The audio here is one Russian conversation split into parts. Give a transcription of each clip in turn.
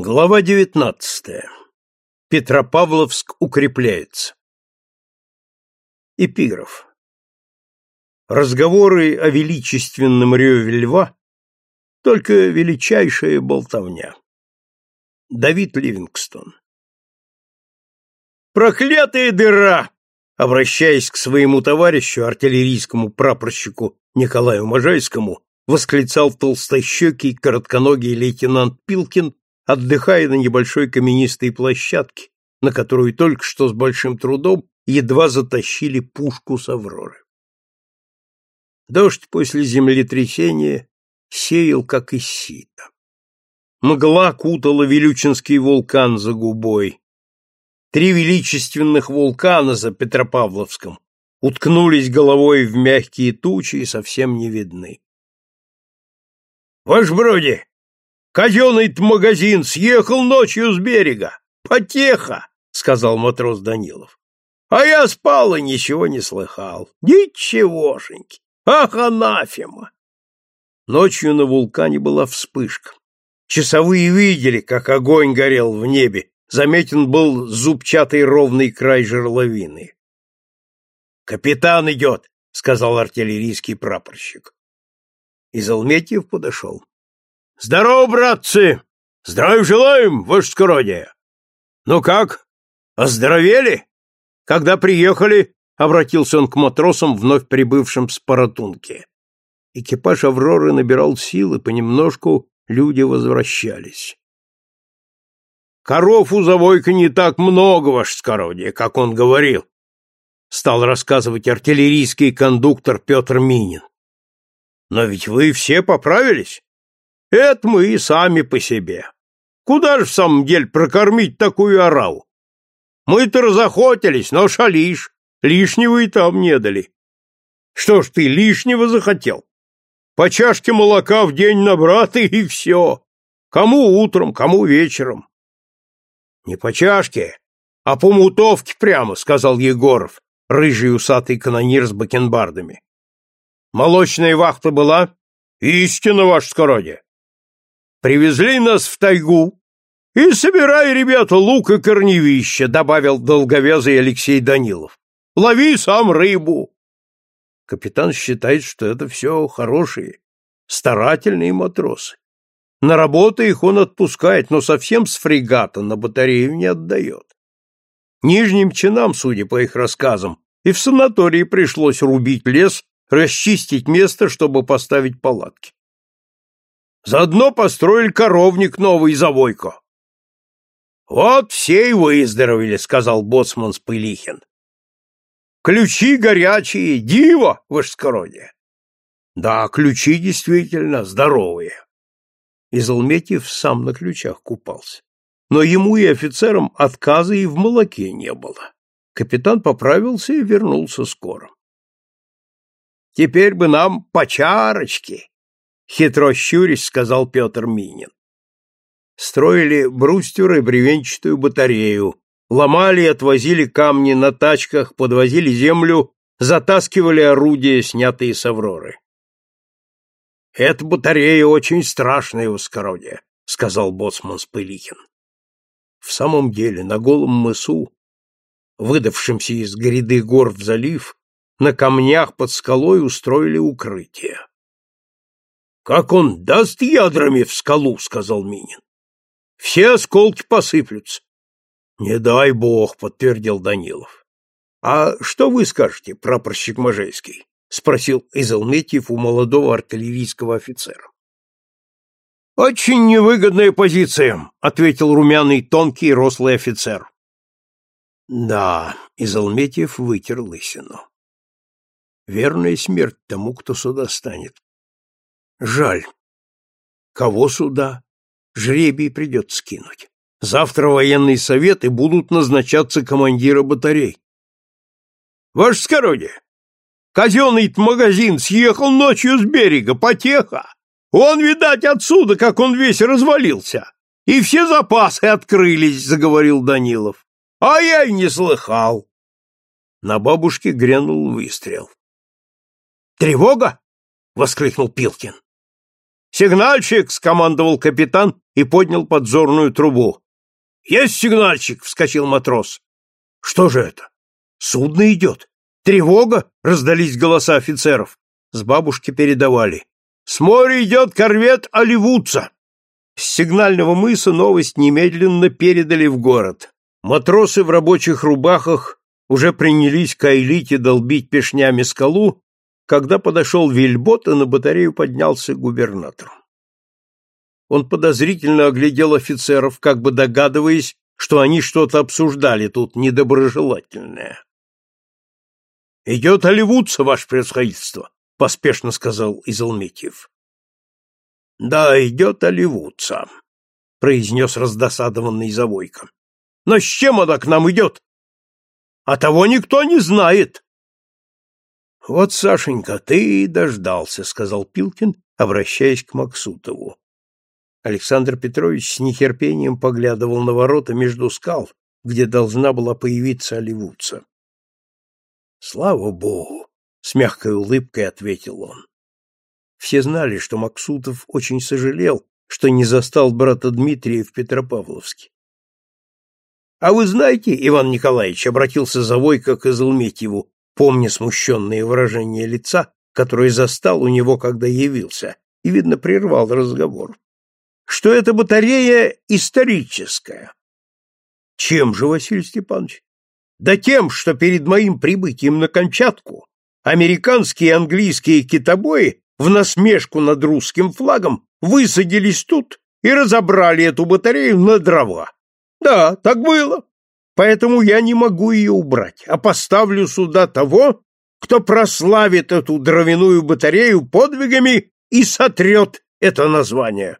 Глава девятнадцатая. Петропавловск укрепляется. Эпиграф. Разговоры о величественном реве льва — только величайшая болтовня. Давид Ливингстон. «Проклятая дыра!» Обращаясь к своему товарищу, артиллерийскому прапорщику Николаю Можайскому, восклицал толстощекий коротконогий лейтенант Пилкин отдыхая на небольшой каменистой площадке, на которую только что с большим трудом едва затащили пушку с Авроры. Дождь после землетрясения сеял, как из сита. Мгла кутала Вилючинский вулкан за губой. Три величественных вулкана за Петропавловском уткнулись головой в мягкие тучи и совсем не видны. — Ваш броди, Казенный-то магазин съехал ночью с берега. Потеха, — сказал матрос Данилов. А я спал и ничего не слыхал. Ничегошеньки. Ах, анафема! Ночью на вулкане была вспышка. Часовые видели, как огонь горел в небе. Заметен был зубчатый ровный край жерловины. «Капитан идет!» — сказал артиллерийский прапорщик. Изолметьев подошел. Здорово, братцы! Здравия желаем, ваше скородие! Ну как, оздоровели? Когда приехали, обратился он к матросам, вновь прибывшим с Паратунки. Экипаж «Авроры» набирал силы, понемножку люди возвращались. «Коров у Завойка не так много, ваше скородие, как он говорил», стал рассказывать артиллерийский кондуктор Петр Минин. «Но ведь вы все поправились?» Это мы и сами по себе. Куда же в самом деле прокормить такую ораву? Мы-то разохотились, но шалишь, лишнего и там не дали. Что ж ты лишнего захотел? По чашке молока в день на брата и все. Кому утром, кому вечером. Не по чашке, а по мутовке прямо, сказал Егоров, рыжий усатый канонир с бакенбардами. Молочная вахта была? Истинно, ваше скородие. Привезли нас в тайгу. И собирай, ребята, лук и корневище, добавил долговязый Алексей Данилов. Лови сам рыбу. Капитан считает, что это все хорошие, старательные матросы. На работу их он отпускает, но совсем с фрегата на батарею не отдает. Нижним чинам, судя по их рассказам, и в санатории пришлось рубить лес, расчистить место, чтобы поставить палатки. Заодно построили коровник новый за Войко. Вот все и выздоровели, сказал боцман Спылихин. Ключи горячие, диво, вышскородие. Да, ключи действительно здоровые. Изолметьев сам на ключах купался. Но ему и офицерам отказа и в молоке не было. Капитан поправился и вернулся скоро. Теперь бы нам по чарочке, хитро щурясь сказал Петр Минин. Строили брустер и бревенчатую батарею, ломали и отвозили камни на тачках, подвозили землю, затаскивали орудия, снятые с Авроры. «Эта батарея очень страшная воскородие», — сказал боцман Спылихин. В самом деле, на голом мысу, выдавшемся из гряды гор в залив, на камнях под скалой устроили укрытие. Как он даст ядрами в скалу, сказал Минин. Все осколки посыплются. Не дай бог, подтвердил Данилов. А что вы скажете, прапорщик Можайский? спросил Изолметьев у молодого артиллерийского офицера. Очень невыгодная позиция, ответил румяный тонкий рослый офицер. Да, Изолметьев вытер лысину. Верная смерть тому, кто сюда станет. Жаль. Кого сюда? Жребий придется скинуть. Завтра военный совет и будут назначаться командиры батарей. Ваше скородие, казенный магазин съехал ночью с берега, потеха. Он, видать, отсюда, как он весь развалился. И все запасы открылись, заговорил Данилов. А я и не слыхал. На бабушке грянул выстрел. Тревога! воскликнул Пилкин. «Сигнальщик!» — скомандовал капитан и поднял подзорную трубу. «Есть сигнальщик!» — вскочил матрос. «Что же это? Судно идет! Тревога!» — раздались голоса офицеров. С бабушки передавали. «С моря идет корвет Оливудца!» С сигнального мыса новость немедленно передали в город. Матросы в рабочих рубахах уже принялись кайлить и долбить пешнями скалу, когда подошел Вильбот, и на батарею поднялся губернатор. Он подозрительно оглядел офицеров, как бы догадываясь, что они что-то обсуждали тут недоброжелательное. — Идет оливудца, ваше превосходительство, — поспешно сказал Изолметьев. — Да, идет оливудца, — произнес раздосадованный Завойко. — Но с чем она к нам идет? — А того никто не знает. — Вот, Сашенька, ты и дождался, — сказал Пилкин, обращаясь к Максутову. Александр Петрович с нетерпением поглядывал на ворота между скал, где должна была появиться оливудца. «Слава Богу!» — с мягкой улыбкой ответил он. Все знали, что Максутов очень сожалел, что не застал брата Дмитрия в Петропавловске. — А вы знаете, Иван Николаевич, — обратился Завойко к Изолметьеву, помня смущенное выражение лица, которое застал у него, когда явился, и, видно, прервал разговор что эта батарея историческая. Чем же, Василий Степанович? Да тем, что перед моим прибытием на Камчатку американские и английские китобои в насмешку над русским флагом высадились тут и разобрали эту батарею на дрова. Да, так было. Поэтому я не могу ее убрать, а поставлю сюда того, кто прославит эту дровяную батарею подвигами и сотрет это название.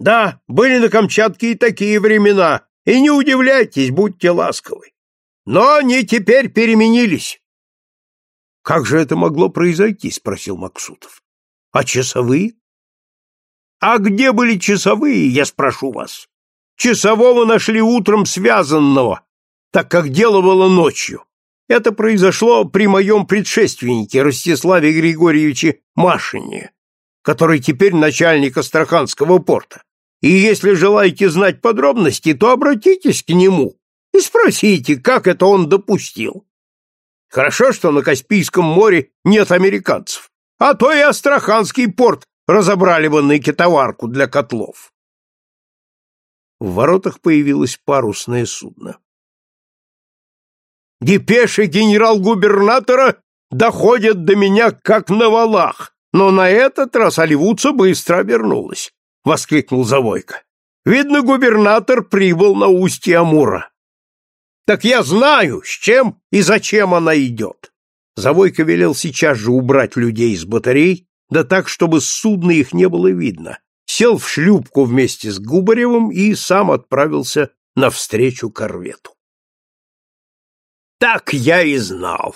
Да, были на Камчатке и такие времена, и не удивляйтесь, будьте ласковы. Но они теперь переменились. Как же это могло произойти, спросил Максутов. А часовые? А где были часовые, я спрошу вас? Часового нашли утром связанного, так как дело было ночью. Это произошло при моем предшественнике Ростиславе Григорьевиче Машине, который теперь начальник Астраханского порта. И если желаете знать подробности, то обратитесь к нему и спросите, как это он допустил. Хорошо, что на Каспийском море нет американцев, а то и Астраханский порт разобрали бы на китоварку для котлов. В воротах появилось парусное судно. Депеши генерал-губернатора доходят до меня как на валах, но на этот раз Оливудца быстро обернулась воскликнул Завойко. Видно, губернатор прибыл на устье Амура. Так я знаю, с чем и зачем она идет. Завойко велел сейчас же убрать людей из батарей, да так, чтобы с судна их не было видно. Сел в шлюпку вместе с Губаревым и сам отправился навстречу корвету. Так я и знал,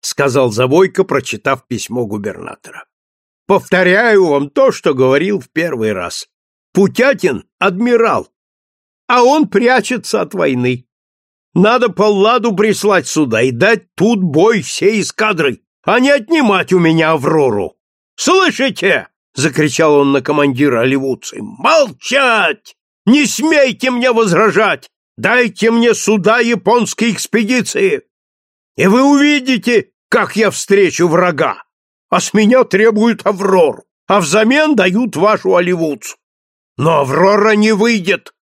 сказал Завойко, прочитав письмо губернатора. Повторяю вам то, что говорил в первый раз. Путятин — адмирал, а он прячется от войны. Надо Палладу прислать сюда и дать тут бой всей эскадрой, а не отнимать у меня Аврору. Слышите? — закричал он на командира оливудцы. «Молчать! Не смейте мне возражать! Дайте мне суда японской экспедиции! И вы увидите, как я встречу врага! а с меня требуют Аврору, а взамен дают вашу оливудцу. Но Аврора не выйдет.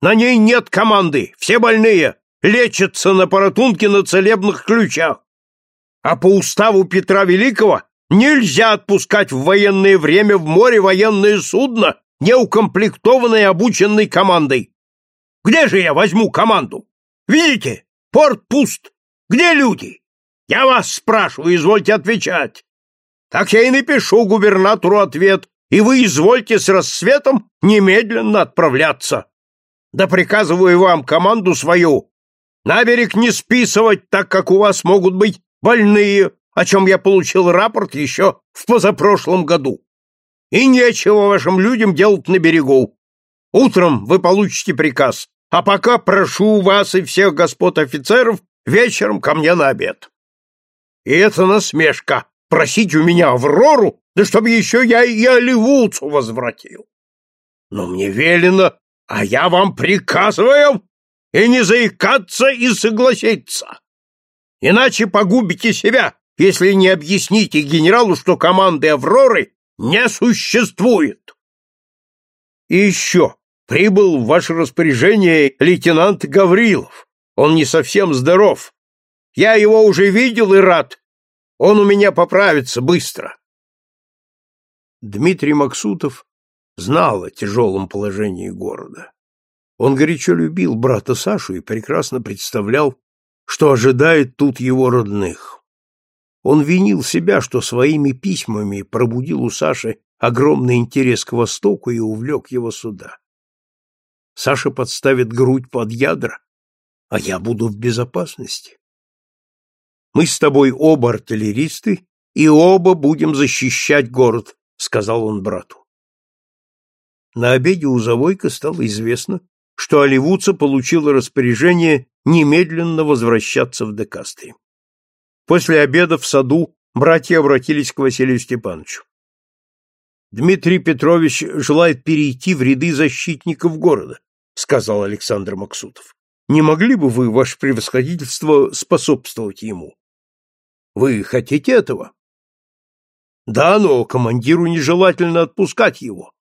На ней нет команды, все больные, лечатся на Паратунке на целебных ключах. А по уставу Петра Великого нельзя отпускать в военное время в море военное судно, неукомплектованное обученной командой. Где же я возьму команду? Видите, порт пуст. Где люди? Я вас спрашиваю, извольте отвечать. Так я и напишу губернатору ответ, и вы извольте с рассветом немедленно отправляться. Да приказываю вам команду свою на берег не списывать, так как у вас могут быть больные, о чем я получил рапорт еще в позапрошлом году. И нечего вашим людям делать на берегу. Утром вы получите приказ, а пока прошу вас и всех господ офицеров вечером ко мне на обед. И это насмешка, просить у меня Аврору, да чтобы еще я и Оливуцу возвратил. Но мне велено, а я вам приказываю и не заикаться и согласиться. Иначе погубите себя, если не объясните генералу, что команды «Авроры» не существует. И еще прибыл в ваше распоряжение лейтенант Гаврилов. Он не совсем здоров. Я его уже видел и рад. Он у меня поправится быстро. Дмитрий Максутов знал о тяжелом положении города. Он горячо любил брата Сашу и прекрасно представлял, что ожидает тут его родных. Он винил себя, что своими письмами пробудил у Саши огромный интерес к Востоку и увлек его сюда. Саша подставит грудь под ядра, а я буду в безопасности. Мы с тобой оба артиллеристы и оба будем защищать город, сказал он брату. На обеде у Завойка стало известно, что Оливуца получила распоряжение немедленно возвращаться в Декастри. После обеда в саду братья обратились к Василию Степановичу. Дмитрий Петрович желает перейти в ряды защитников города, сказал Александр Максутов. Не могли бы вы, ваше превосходительство, способствовать ему? Вы хотите этого? Да, но командиру нежелательно отпускать его.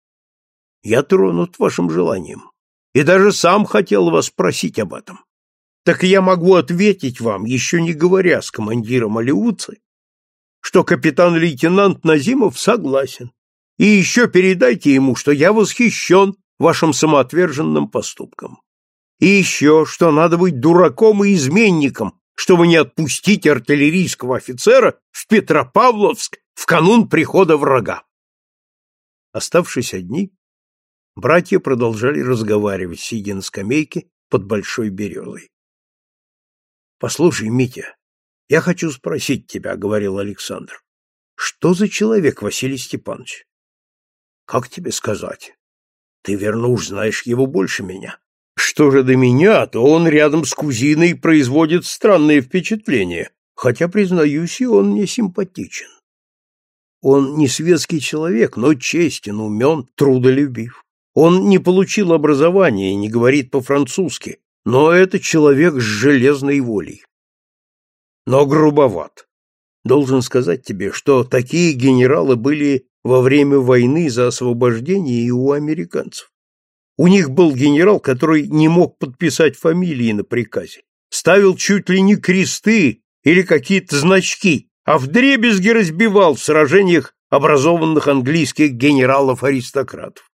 Я тронут вашим желанием и даже сам хотел вас спросить об этом. Так я могу ответить вам, еще не говоря с командиром Алиуцы, что капитан-лейтенант Назимов согласен. И еще передайте ему, что я восхищен вашим самоотверженным поступком. И еще, что надо быть дураком и изменником, чтобы не отпустить артиллерийского офицера в Петропавловск в канун прихода врага. Оставшись одни, братья продолжали разговаривать, сидя на скамейке под большой березой. — Послушай, Митя, я хочу спросить тебя, — говорил Александр. — Что за человек Василий Степанович? — Как тебе сказать? Ты, верно, уж знаешь его больше меня. Что же до меня, то он рядом с кузиной производит странные впечатления, хотя, признаюсь, и он мне симпатичен. Он не светский человек, но честен, умен, трудолюбив. Он не получил образования и не говорит по-французски, но это человек с железной волей. Но грубоват. Должен сказать тебе, что такие генералы были во время войны за освобождение и у американцев. У них был генерал, который не мог подписать фамилии на приказе, ставил чуть ли не кресты или какие-то значки, а вдребезги разбивал в сражениях образованных английских генералов-аристократов.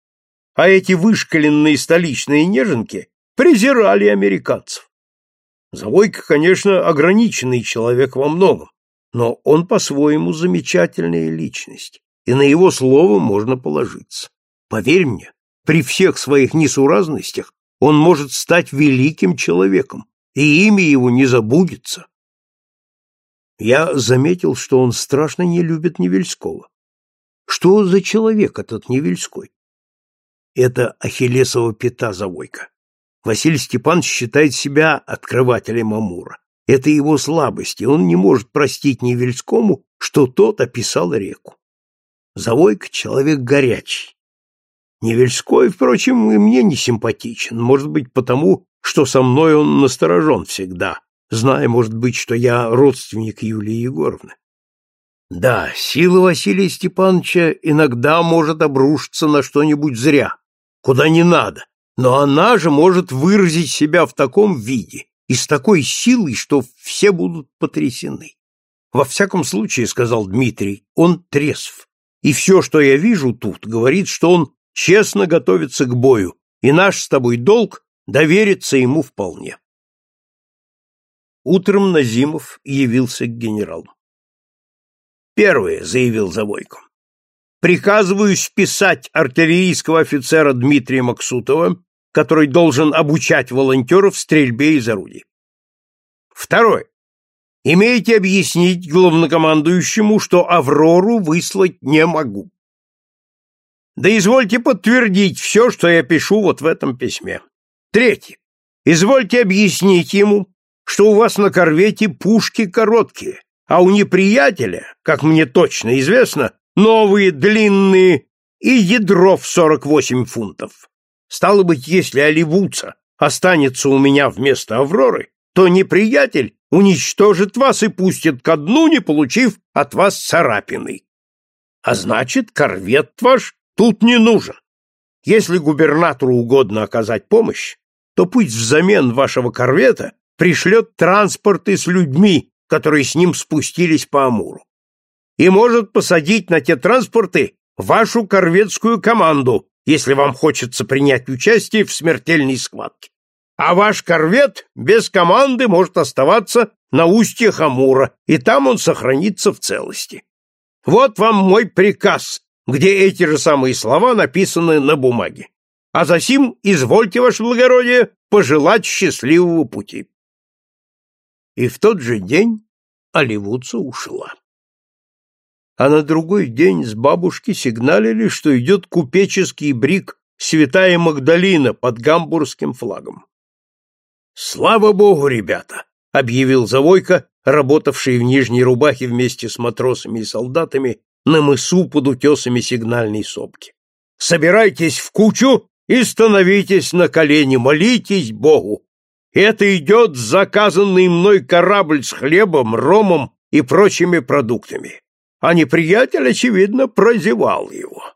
А эти вышкаленные столичные неженки презирали американцев. Завойка, конечно, ограниченный человек во многом, но он по-своему замечательная личность, и на его слово можно положиться. Поверь мне, при всех своих несуразностях он может стать великим человеком, и имя его не забудется. Я заметил, что он страшно не любит Невельского. Что за человек этот Невельской? Это Ахиллесова пята Завойка. Василий Степанович считает себя открывателем Амура. Это его слабость, и он не может простить Невельскому, что тот описал реку. Завойка — человек горячий. Невельской, впрочем, и мне не симпатичен, может быть, потому, что со мной он насторожен всегда, зная, может быть, что я родственник Юлии Егоровны. Да, сила Василия Степановича иногда может обрушиться на что-нибудь зря, куда не надо, но она же может выразить себя в таком виде и с такой силой, что все будут потрясены. Во всяком случае, сказал Дмитрий, он трезв. И все, что я вижу тут, говорит, что он честно готовится к бою, и наш с тобой долг довериться ему вполне. Утром Назимов явился к генералу. «Первое», — заявил Завойко, — «приказываю списать артиллерийского офицера Дмитрия Максутова, который должен обучать волонтеров стрельбе из орудий. Второе. Имеете объяснить главнокомандующему, что Аврору выслать не могу. Да извольте подтвердить все, что я пишу вот в этом письме. Третье. Извольте объяснить ему, что у вас на корвете пушки короткие, а у неприятеля, как мне точно известно, новые длинные и ядро в сорок восемь фунтов. Стало быть, если Оливуца останется у меня вместо Авроры, то неприятель уничтожит вас и пустит ко дну, не получив от вас царапины. А значит, корвет ваш тут не нужен. Если губернатору угодно оказать помощь, то пусть взамен вашего корвета пришлет транспорты с людьми, которые с ним спустились по Амуру. И может посадить на те транспорты вашу корветскую команду, если вам хочется принять участие в смертельной схватке. А ваш корвет без команды может оставаться на устье Амура, и там он сохранится в целости. Вот вам мой приказ, где эти же самые слова написаны на бумаге. А засим извольте, ваше благородие, пожелать счастливого пути. И в тот же день Оливудца ушла. А на другой день с бабушки сигналили, что идет купеческий брик «Святая Магдалина» под гамбургским флагом. «Слава богу, ребята!» — объявил Завойко, работавший в нижней рубахе вместе с матросами и солдатами на мысу под утесами сигнальной сопки. «Собирайтесь в кучу и становитесь на колени, молитесь Богу. Это идет заказанный мной корабль с хлебом, ромом и прочими продуктами. А неприятель, очевидно, прозевал его.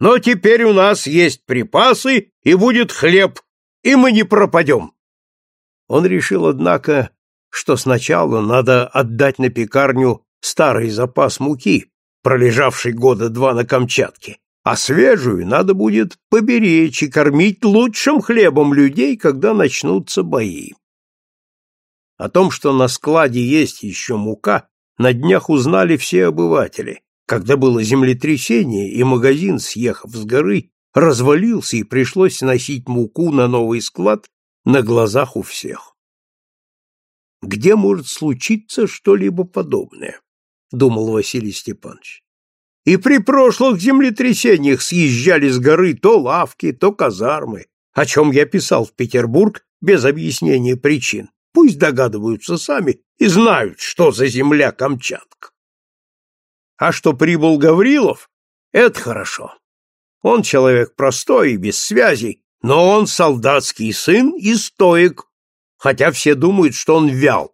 Но теперь у нас есть припасы и будет хлеб, и мы не пропадем. Он решил, однако, что сначала надо отдать на пекарню старый запас муки, пролежавший года два на Камчатке, а свежую надо будет поберечь и кормить лучшим хлебом людей, когда начнутся бои. О том, что на складе есть еще мука, на днях узнали все обыватели, когда было землетрясение, и магазин, съехав с горы, развалился, и пришлось носить муку на новый склад на глазах у всех. Где может случиться что-либо подобное? думал Василий Степанович. И при прошлых землетрясениях съезжали с горы то лавки, то казармы, о чем я писал в Петербург без объяснения причин. Пусть догадываются сами и знают, что за земля Камчатка. А что прибыл Гаврилов, это хорошо. Он человек простой и без связей, но он солдатский сын и стоек, хотя все думают, что он вял.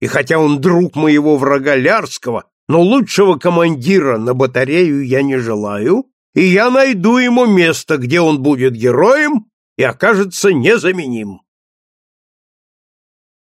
И хотя он друг моего врага Лярского, но лучшего командира на батарею я не желаю, и я найду ему место, где он будет героем и окажется незаменим.